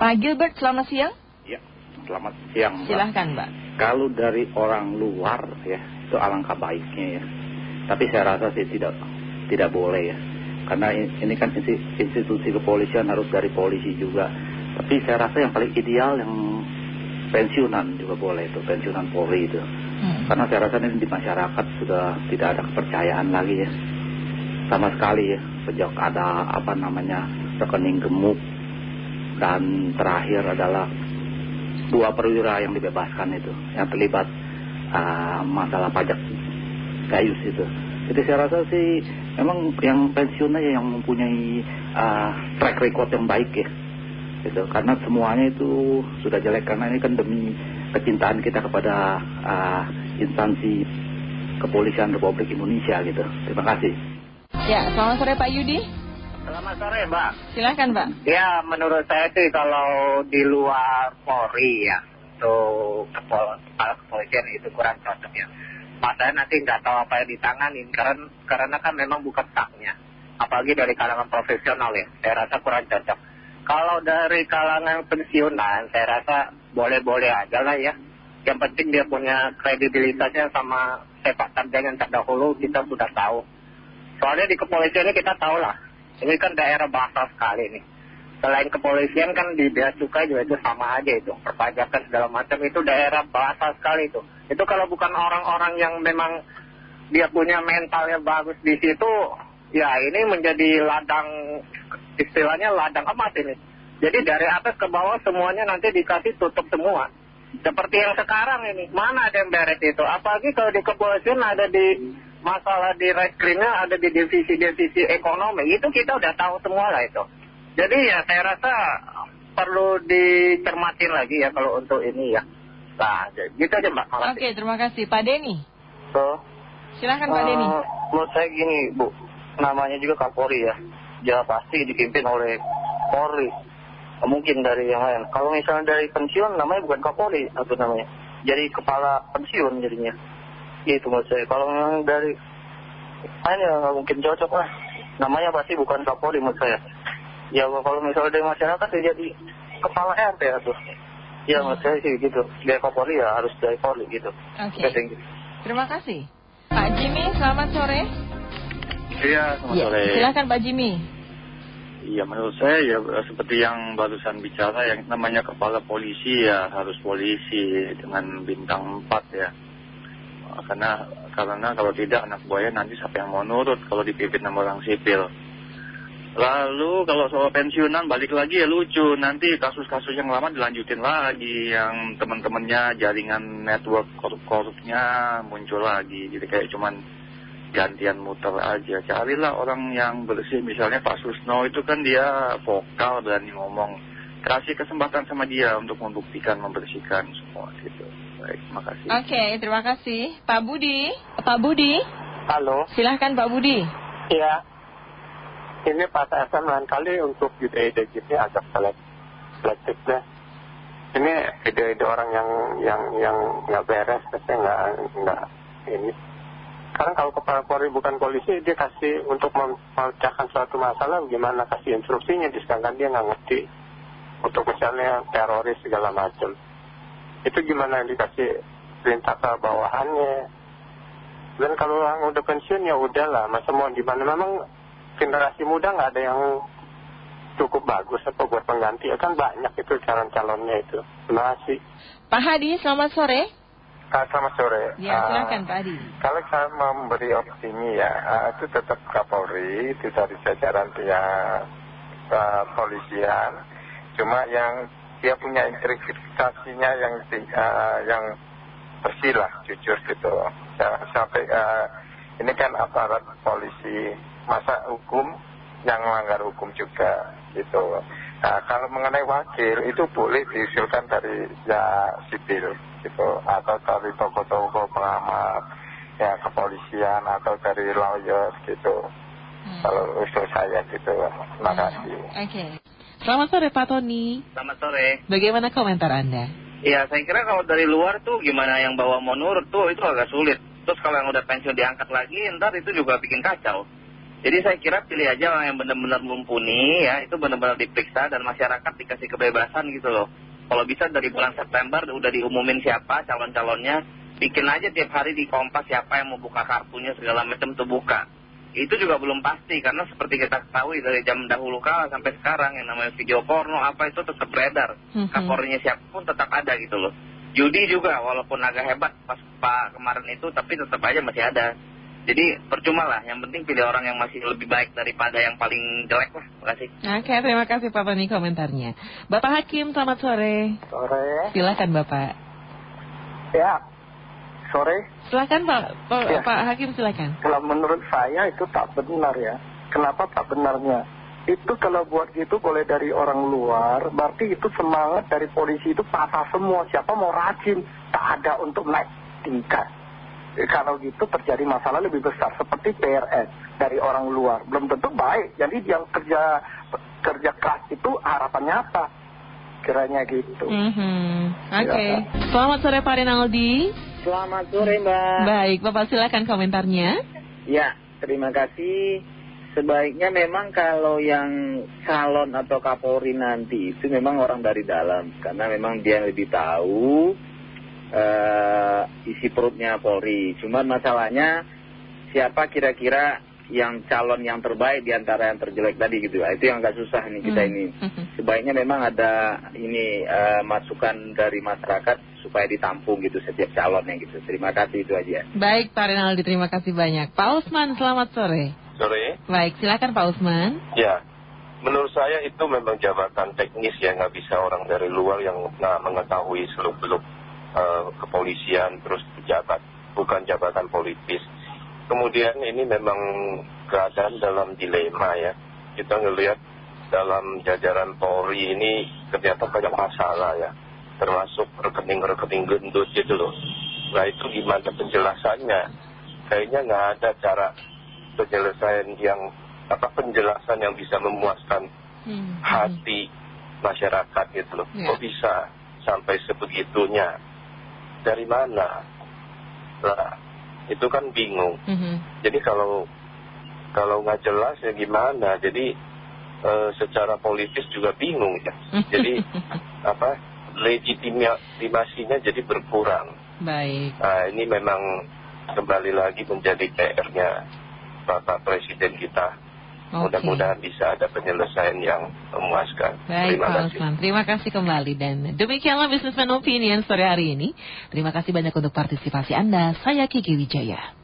Pak Gilbert, selamat siang. Ya, selamat siang. Mbak. Silahkan, Mbak. Kalau dari orang luar ya, itu alangkah baiknya ya. Tapi saya rasa sih tidak tidak boleh ya. Karena ini kan institusi kepolisian harus dari polisi juga. Tapi saya rasa yang paling ideal yang pensiunan juga boleh itu, pensiunan Polri itu. Hmm. Karena saya rasa ini di masyarakat sudah tidak ada kepercayaan lagi ya. Sama sekali ya, sejak ada apa namanya rekening gemuk dan terakhir adalah dua perwira yang dibebaskan itu yang terlibat uh, masalah pajak gayus itu. Jadi saya rasa sih memang yang pensiun aja yang mempunyai uh, track record yang baik ya. Gitu karena semuanya itu sudah jelek karena ini kan demi kecintaan kita kepada uh, instansi kepolisian Republik Indonesia gitu. Terima kasih. Ya selamat sore Pak Yudi Selamat sore Mbak. Silahkan Mbak. Ya menurut saya sih kalau di luar Polri ya Untuk kepala kepolisian itu kurang cocok ya. Masanya nanti nggak tahu apa yang ditanganin karena, karena kan memang bukan saknya Apalagi dari kalangan profesional ya Saya rasa kurang cocok. Kalau dari kalangan pensiunan Saya rasa boleh-boleh aja lah ya. Yang penting dia punya kredibilitasnya sama sepak terjang yang terdahulu Kita sudah tahu. Soalnya di kepolisian ini kita tahu lah ini kan daerah basah sekali nih. Selain kepolisian kan di bea cukai juga itu sama aja itu. Perpajakan segala macam itu daerah basah sekali itu. Itu kalau bukan orang-orang yang memang dia punya mentalnya bagus di situ, ya ini menjadi ladang, istilahnya ladang emas ini. Jadi dari atas ke bawah semuanya nanti dikasih tutup semua. Seperti yang sekarang ini, mana ada yang beres itu? Apalagi kalau di kepolisian ada di masalah di reskrimnya ada di divisi-divisi ekonomi. Itu kita udah tahu semua lah itu. Jadi ya saya rasa perlu dicermatin lagi ya kalau untuk ini ya. Nah gitu aja mbak. Oke terima kasih. Pak Denny. So, silahkan Pak Denny. uh, menurut saya gini Bu. Namanya juga Kapolri ya. Ya pasti dipimpin oleh Polri. Mungkin dari yang lain. Kalau misalnya dari pensiun namanya bukan Kapolri atau namanya? Jadi kepala pensiun jadinya gitu menurut saya. Kalau memang dari lain ya nggak mungkin cocok lah. Namanya pasti bukan Kapolri menurut saya. Ya kalau misalnya dari masyarakat ya jadi kepala RT ya tuh ya hmm. menurut saya sih gitu. Dari Kapolri ya harus dari Polri gitu. Oke. Okay. terima kasih. Pak Jimmy selamat sore. Iya selamat ya, sore. silakan Pak Jimmy. Iya menurut saya ya seperti yang barusan bicara yang namanya kepala polisi ya harus polisi dengan bintang 4 ya karena karena kalau tidak anak buaya nanti siapa yang mau nurut kalau dipimpin sama orang sipil. Lalu kalau soal pensiunan balik lagi ya lucu. Nanti kasus-kasus yang lama dilanjutin lagi. Yang teman-temannya jaringan network korup-korupnya muncul lagi. Jadi kayak cuman gantian muter aja. Carilah orang yang bersih. Misalnya Pak Susno itu kan dia vokal berani ngomong. Kasih kesempatan sama dia untuk membuktikan membersihkan semua gitu Baik, terima kasih. Oke, terima kasih. Pak Budi. Pak Budi. Halo. Silahkan Pak Budi. Iya. Ini Pak TSM lain kali untuk ide-ide gini agak selektif deh. Ini ide-ide orang yang yang yang nggak beres, biasanya nggak nggak ini. Sekarang kalau kepala Polri bukan polisi, dia kasih untuk memecahkan suatu masalah, gimana kasih instruksinya, sedangkan dia nggak ngerti untuk misalnya teroris segala macam itu gimana? Dikasih perintah ke bawahannya. Dan kalau orang udah pensiun ya udahlah. Masa mau gimana memang generasi muda nggak ada yang cukup bagus apa buat pengganti. Ya kan banyak itu calon-calonnya itu. Terima kasih. Pak Hadi selamat sore. Uh, selamat sore. Ya silakan uh, Pak Hadi. kalau saya memberi opini ya uh, itu tetap Kapolri itu dari jajaran pihak uh, polisian. Cuma yang dia punya integritasnya yang uh, yang bersih lah jujur gitu jangan sampai uh, ini kan aparat polisi masa hukum yang melanggar hukum juga gitu nah, kalau mengenai wakil itu boleh diusulkan dari ya sipil gitu atau dari toko-toko pengamat ya kepolisian atau dari lawyer gitu. Hmm. kalau usul saya gitu terima hmm. kasih. Oke Selamat sore Pak Tony. Selamat sore. Bagaimana komentar Anda? Ya saya kira kalau dari luar tuh gimana yang bawa mau nurut tuh itu agak sulit. Terus kalau yang udah pensiun diangkat lagi ntar itu juga bikin kacau. Jadi saya kira pilih aja orang yang benar-benar mumpuni ya, itu benar-benar diperiksa dan masyarakat dikasih kebebasan gitu loh. Kalau bisa dari bulan September udah diumumin siapa calon-calonnya, bikin aja tiap hari di Kompas siapa yang mau buka kartunya segala macam tuh buka. Itu juga belum pasti karena seperti kita ketahui dari jam dahulu kala sampai sekarang yang namanya video porno apa itu tetap beredar. Mhm. Kapolrinya siapa pun tetap ada gitu loh. Judi juga walaupun agak hebat pas Pak kemarin itu tapi tetap aja masih ada. Jadi percuma lah, yang penting pilih orang yang masih lebih baik daripada yang paling jelek lah. Terima kasih. Oke, terima kasih Pak Tony komentarnya. Bapak Hakim, selamat sore. Sore. Silakan Bapak. Ya, sore. Silakan Pak, Pak, Ya. Pak Hakim silakan. Kalau menurut saya itu tak benar ya. Kenapa tak benarnya? Itu kalau buat gitu boleh dari orang luar, berarti itu semangat dari polisi itu patah semua. Siapa mau rajin, tak ada untuk naik tingkat. Eh, Kalau gitu terjadi masalah lebih besar seperti PRS dari orang luar. Belum tentu baik. Jadi yang kerja kerja keras itu harapannya apa? Kiranya gitu. Mhm. Oke. Ya. Selamat sore Pak Rinaldi. Selamat sore Mbak. Baik, Bapak silakan komentarnya. Ya, terima kasih. Sebaiknya memang kalau yang calon atau kapolri nanti itu memang orang dari dalam. Karena memang dia lebih tahu eh, isi perutnya Polri. Cuman masalahnya siapa kira-kira yang calon yang terbaik di antara yang terjelek tadi gitu. Itu yang agak susah nih kita Hmm. ini. Mhm. Sebaiknya memang ada ini eh, masukan dari masyarakat supaya ditampung gitu setiap calonnya gitu. Terima kasih itu aja. Baik Pak Rinaldi, terima kasih banyak. Pak Usman, selamat sore. Sore. Baik, silakan Pak Usman. Ya, menurut saya itu memang jabatan teknis ya, nggak bisa orang dari luar yang nggak mengetahui seluk-beluk eh, kepolisian terus pejabat, bukan jabatan politis. Kemudian ini memang keadaan dalam dilema ya. Kita ngelihat dalam jajaran Polri ini ternyata banyak masalah ya, termasuk rekening-rekening gendut gitu loh. Nah itu gimana penjelasannya? Kayaknya nggak ada cara penyelesaian yang apa penjelasan yang bisa memuaskan Hmm. hati masyarakat gitu loh. Ya. Kok bisa sampai sebegitunya? Dari mana? Nah, itu kan bingung. Mhm. Jadi kalau kalau nggak jelas ya gimana? Jadi eh, secara politis juga bingung ya. Jadi apa legitimasinya jadi berkurang. Baik. Nah, ini memang kembali lagi menjadi PR-nya Bapak Presiden kita. Mudah-mudahan bisa ada penyelesaian yang memuaskan. Baik Terima Pak kasih. Usman, terima kasih kembali dan demikianlah Businessman Opinion sore hari ini. Terima kasih banyak untuk partisipasi Anda. Saya Kiki Wijaya.